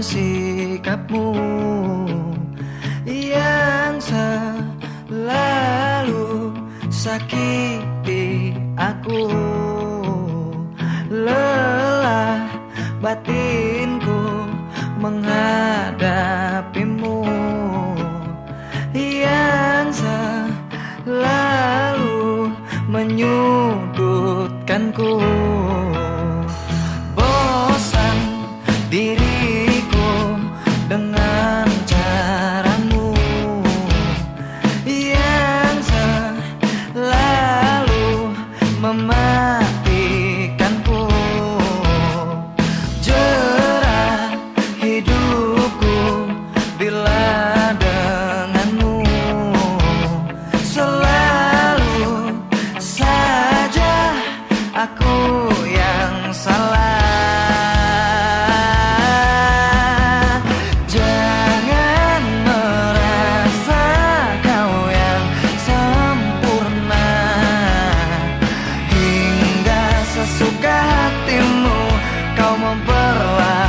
sikapmu yang selalu sakiti batinku menghadapimu yang selalu menyudutkanku hatimu kau memperlahan.